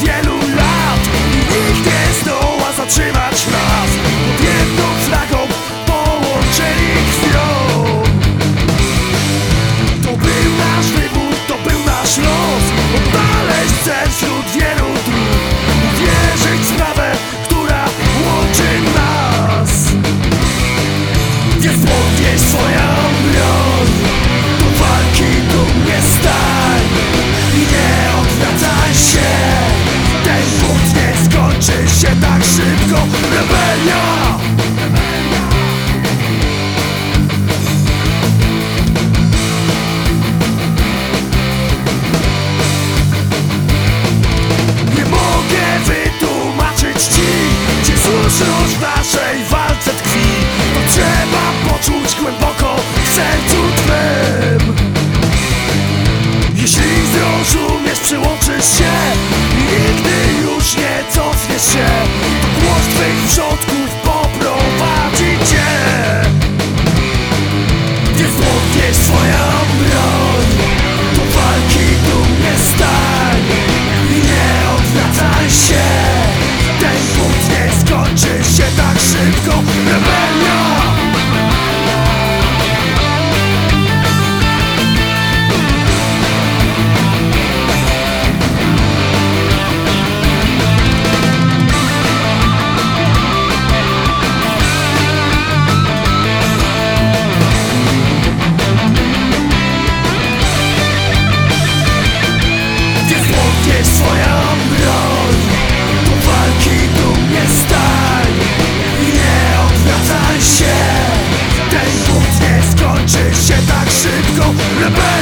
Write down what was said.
tiene się. Głos twych wrzątków the